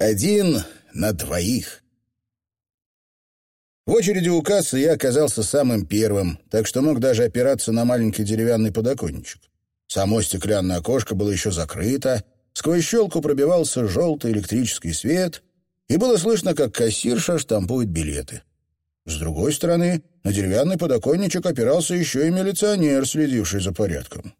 Один на двоих. В очереди у кассы я оказался самым первым, так что мог даже опираться на маленький деревянный подоконничек. Само стеклянное окошко было еще закрыто, сквозь щелку пробивался желтый электрический свет, и было слышно, как кассирша штампует билеты. С другой стороны, на деревянный подоконничек опирался еще и милиционер, следивший за порядком.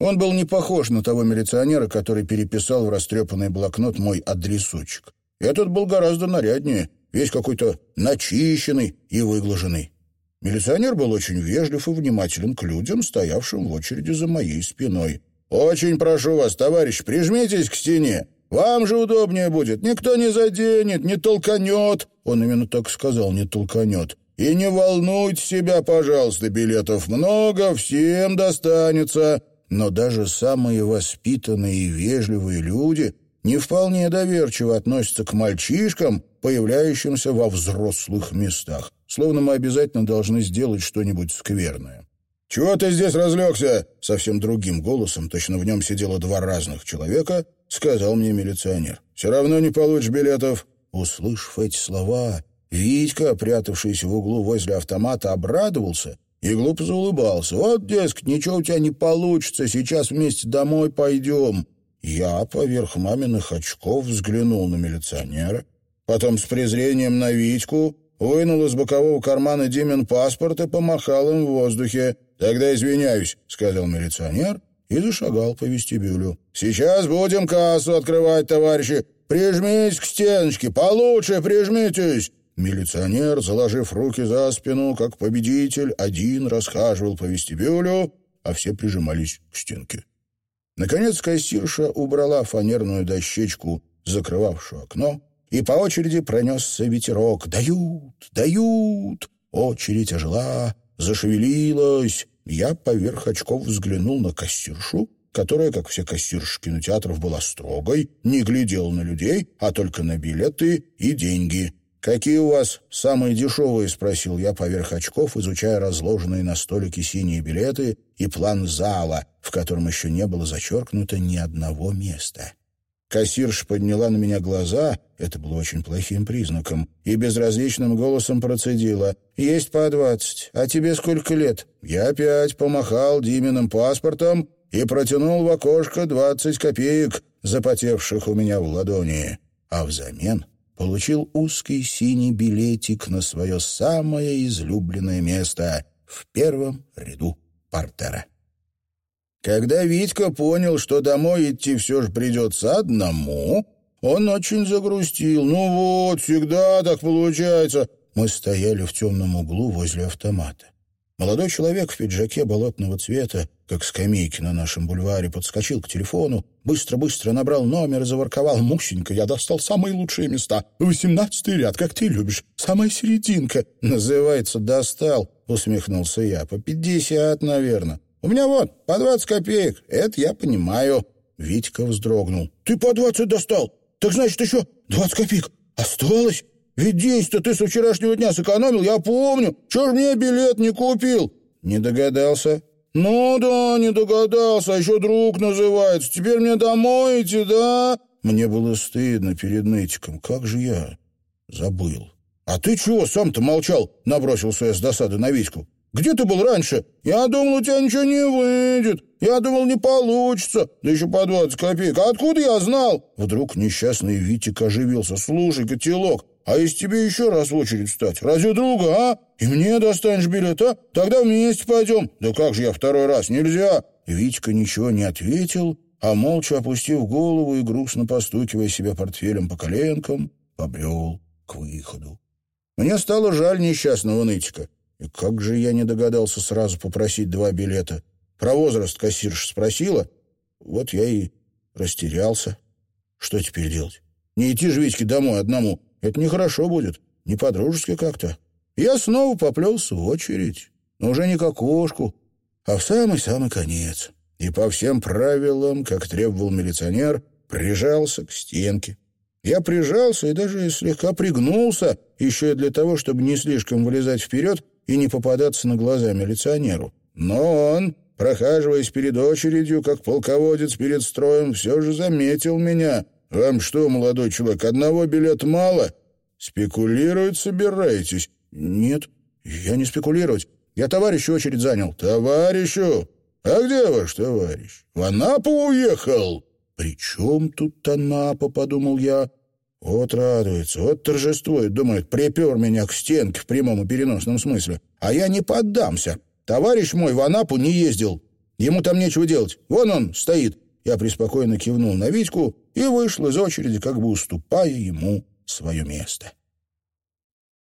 Он был не похож на того милиционера, который переписал в растрепанный блокнот мой адресочек. Этот был гораздо наряднее, весь какой-то начищенный и выглаженный. Милиционер был очень вежлив и внимателен к людям, стоявшим в очереди за моей спиной. «Очень прошу вас, товарищ, прижмитесь к стене. Вам же удобнее будет. Никто не заденет, не толканет». Он именно так сказал, не толканет. «И не волнуйте себя, пожалуйста, билетов много, всем достанется». Но даже самые воспитанные и вежливые люди не вполне доверчиво относятся к мальчишкам, появляющимся во взрослых местах. Словно мы обязательно должны сделать что-нибудь скверное. «Чего ты здесь разлегся?» Совсем другим голосом, точно в нем сидело два разных человека, сказал мне милиционер. «Все равно не получишь билетов». Услышав эти слова, Витька, прятавшийся в углу возле автомата, обрадовался и глупо заулыбался. «Вот, дескать, ничего у тебя не получится, сейчас вместе домой пойдем». Я поверх маминых очков взглянул на милиционера, потом с презрением на Витьку, вынул из бокового кармана Димин паспорт и помахал им в воздухе. «Тогда извиняюсь», — сказал милиционер и зашагал по вестибюлю. «Сейчас будем кассу открывать, товарищи. Прижмитесь к стеночке, получше прижмитесь». Милиционер, заложив руки за спину, как победитель, один расхаживал по вестибюлю, а все прижимались к стенке. Наконец кассирша убрала фанерную дощечку, закрывавшую окно, и по очереди пронесся ветерок. «Дают! Дают!» Очередь ожила, зашевелилась. Я поверх очков взглянул на кассиршу, которая, как все кассирши кинотеатров, была строгой, не глядела на людей, а только на билеты и деньги. «Какие у вас самые дешевые?» — спросил я поверх очков, изучая разложенные на столике синие билеты и план зала, в котором еще не было зачеркнуто ни одного места. Кассирша подняла на меня глаза, это было очень плохим признаком, и безразличным голосом процедила. «Есть по двадцать. А тебе сколько лет?» Я опять помахал Диминым паспортом и протянул в окошко двадцать копеек, запотевших у меня в ладони. А взамен получил узкий синий билетик на свое самое излюбленное место в первом ряду портера. Когда Витька понял, что домой идти все же придется одному, он очень загрустил. «Ну вот, всегда так получается». Мы стояли в темном углу возле автомата. Молодой человек в пиджаке болотного цвета, как скамейки на нашем бульваре, подскочил к телефону, быстро-быстро набрал номер и заворковал. «Мусенька, я достал самые лучшие места. Восемнадцатый ряд, как ты любишь. Самая серединка». «Называется «достал», — усмехнулся я. «По пятьдесят, наверное. У меня вот, по двадцать копеек. Это я понимаю». Витька вздрогнул. «Ты по двадцать достал? Так значит, еще двадцать копеек осталось?» Ведь десять-то ты со вчерашнего дня сэкономил, я помню. Чего ж мне билет не купил?» «Не догадался?» «Ну да, не догадался, а еще друг называется. Теперь мне домой идти, да?» Мне было стыдно перед нытиком. Как же я забыл. «А ты чего сам-то молчал?» — набросился я с досады на Витьку. «Где ты был раньше? Я думал, у тебя ничего не выйдет. Я думал, не получится. Да еще по двадцать копеек. А откуда я знал?» Вдруг несчастный Витик оживился. «Слушай, котелок, а если тебе еще раз в очередь встать? Разве друга, а? И мне достанешь билет, а? Тогда вместе пойдем. Да как же я второй раз? Нельзя. Витька ничего не ответил, а молча опустив голову и грустно постукивая себя портфелем по коленкам, побрел к выходу. Мне стало жаль несчастного нытика. И как же я не догадался сразу попросить два билета. Про возраст кассирша спросила. Вот я и растерялся. Что теперь делать? Не идти же Витьке домой одному. Это нехорошо будет, не по-дружески как-то. Я снова поплелся в очередь, но уже не к окошку, а в самый-самый конец. И по всем правилам, как требовал милиционер, прижался к стенке. Я прижался и даже слегка пригнулся, еще и для того, чтобы не слишком вылезать вперед и не попадаться на глаза милиционеру. Но он, прохаживаясь перед очередью, как полководец перед строем, все же заметил меня — Вам что, молодой человек, одного билета мало? Спекулировать собираетесь? Нет, я не спекулировать. Я товарищу очередь занял. Товарищу? А где ваш товарищ? В Анапу уехал? При чем тут Анапа, подумал я. Вот радуется, вот торжествует, думает, припер меня к стенке в прямом и переносном смысле. А я не поддамся. Товарищ мой в Анапу не ездил. Ему там нечего делать. Вон он стоит. Я преспокойно кивнул на Витьку и вышел из очереди, как бы уступая ему свое место.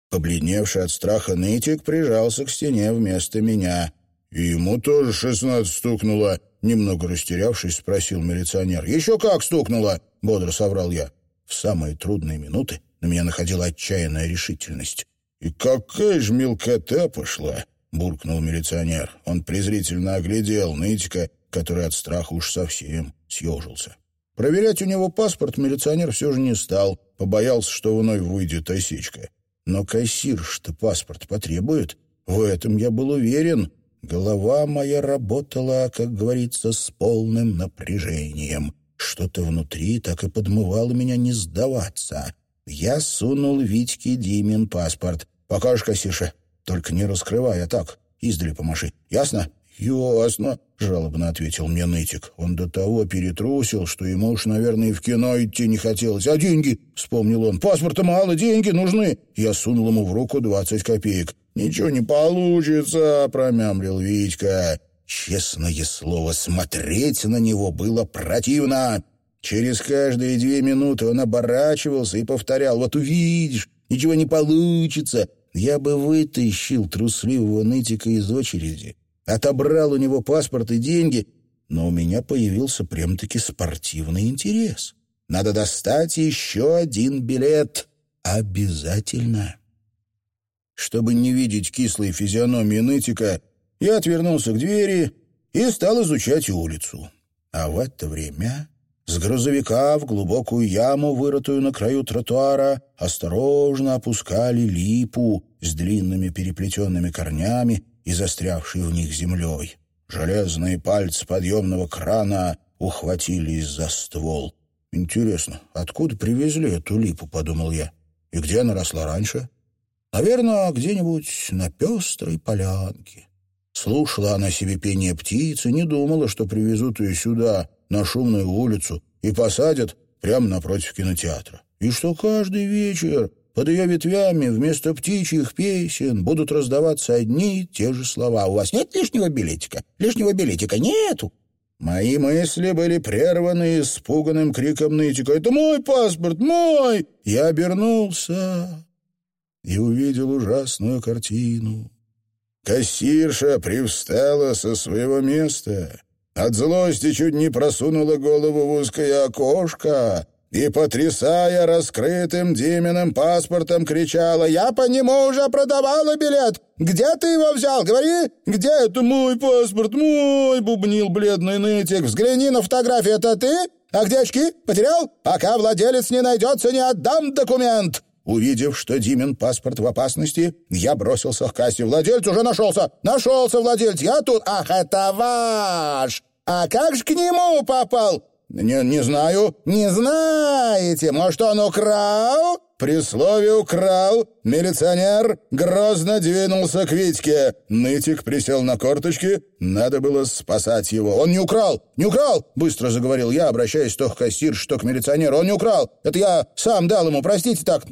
Побледневший от страха нытик прижался к стене вместо меня. «И ему тоже шестнадцать стукнуло?» Немного растерявшись, спросил милиционер. «Еще как стукнуло!» — бодро соврал я. В самые трудные минуты на меня находила отчаянная решительность. «И какая ж мелкота пошла!» — буркнул милиционер. Он презрительно оглядел нытика, который от страха уж совсем съежился. Проверять у него паспорт милиционер все же не стал, побоялся, что вновь выйдет осечка. Но кассирш-то паспорт потребует. В этом я был уверен. Голова моя работала, как говорится, с полным напряжением. Что-то внутри так и подмывало меня не сдаваться. Я сунул Витьке Димин паспорт. «Покажешь, кассирша?» Только не раскрывай, а так, издали помаши. Ясно?» «Ясно», — жалобно ответил мне нытик. Он до того перетрусил, что ему уж, наверное, и в кино идти не хотелось. «А деньги?» — вспомнил он. «Паспорта мало, деньги нужны». Я сунул ему в руку двадцать копеек. «Ничего не получится», — промямлил Витька. Честное слово, смотреть на него было противно. Через каждые две минуты он оборачивался и повторял «Вот увидишь, ничего не получится, я бы вытащил трусливого нытика из очереди, отобрал у него паспорт и деньги, но у меня появился прям-таки спортивный интерес. Надо достать еще один билет. Обязательно. Чтобы не видеть кислой физиономии нытика, я отвернулся к двери и стал изучать улицу. А в это время с грузовика в глубокую яму, вырытую на краю тротуара, осторожно опускали липу с длинными переплетенными корнями и застрявшей в них землей. Железные пальцы подъемного крана ухватились за ствол. «Интересно, откуда привезли эту липу?» — подумал я. «И где она росла раньше?» «Наверное, где-нибудь на пестрой полянке». Слушала она себе пение птицы, не думала, что привезут ее сюда, на шумную улицу и посадят прямо напротив кинотеатра. И что каждый вечер под ее ветвями вместо птичьих песен будут раздаваться одни и те же слова. «У вас нет лишнего билетика? Лишнего билетика нету!» Мои мысли были прерваны испуганным криком нытика. «Это мой паспорт! Мой!» Я обернулся и увидел ужасную картину. Кассирша привстала со своего места от злости чуть не просунула голову в узкое окошко и, потрясая раскрытым Диминым паспортом, кричала «Я по нему уже продавала билет! Где ты его взял? Говори! Где это мой паспорт? Мой!» — бубнил бледный нытик. «Взгляни на фотографию, это ты? А где очки? Потерял? Пока владелец не найдется, не отдам документ!» Увидев, что Димин паспорт в опасности, я бросился к кассе. «Владелец уже нашелся! Нашелся владелец! Я тут! Ах, это ваш! А как же к нему попал? Не, не знаю. Не знаете? Может, он украл? При слове «украл» милиционер грозно двинулся к Витьке. Нытик присел на корточки. Надо было спасать его. «Он не украл! Не украл!» — быстро заговорил я, обращаясь то к кассир, что к милиционеру. «Он не украл! Это я сам дал ему, простите так,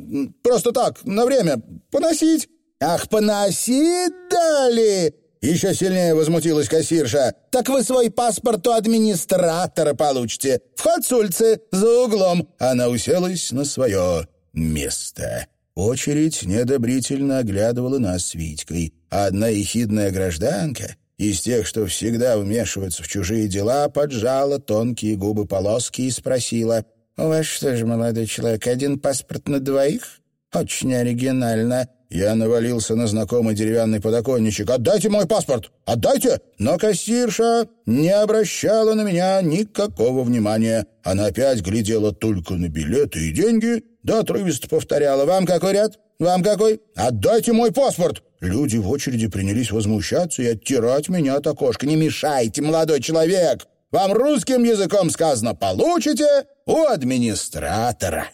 просто так, на время, поносить!» «Ах, поносить дали!» Еще сильнее возмутилась кассирша. «Так вы свой паспорт у администратора получите. Вход с улицы, за углом». Она уселась на свое место. Очередь неодобрительно оглядывала нас с Витькой. А одна ехидная гражданка из тех, что всегда вмешиваются в чужие дела, поджала тонкие губы полоски и спросила, «У вас что же, молодой человек, один паспорт на двоих? Очень оригинально. Я навалился на знакомый деревянный подоконничек. «Отдайте мой паспорт! Отдайте!» Но кассирша не обращала на меня никакого внимания. Она опять глядела только на билеты и деньги, да отрывисто повторяла. «Вам какой ряд? Вам какой? Отдайте мой паспорт!» Люди в очереди принялись возмущаться и оттирать меня от окошка. «Не мешайте, молодой человек!» Вам русским языком сказано «получите» у администратора.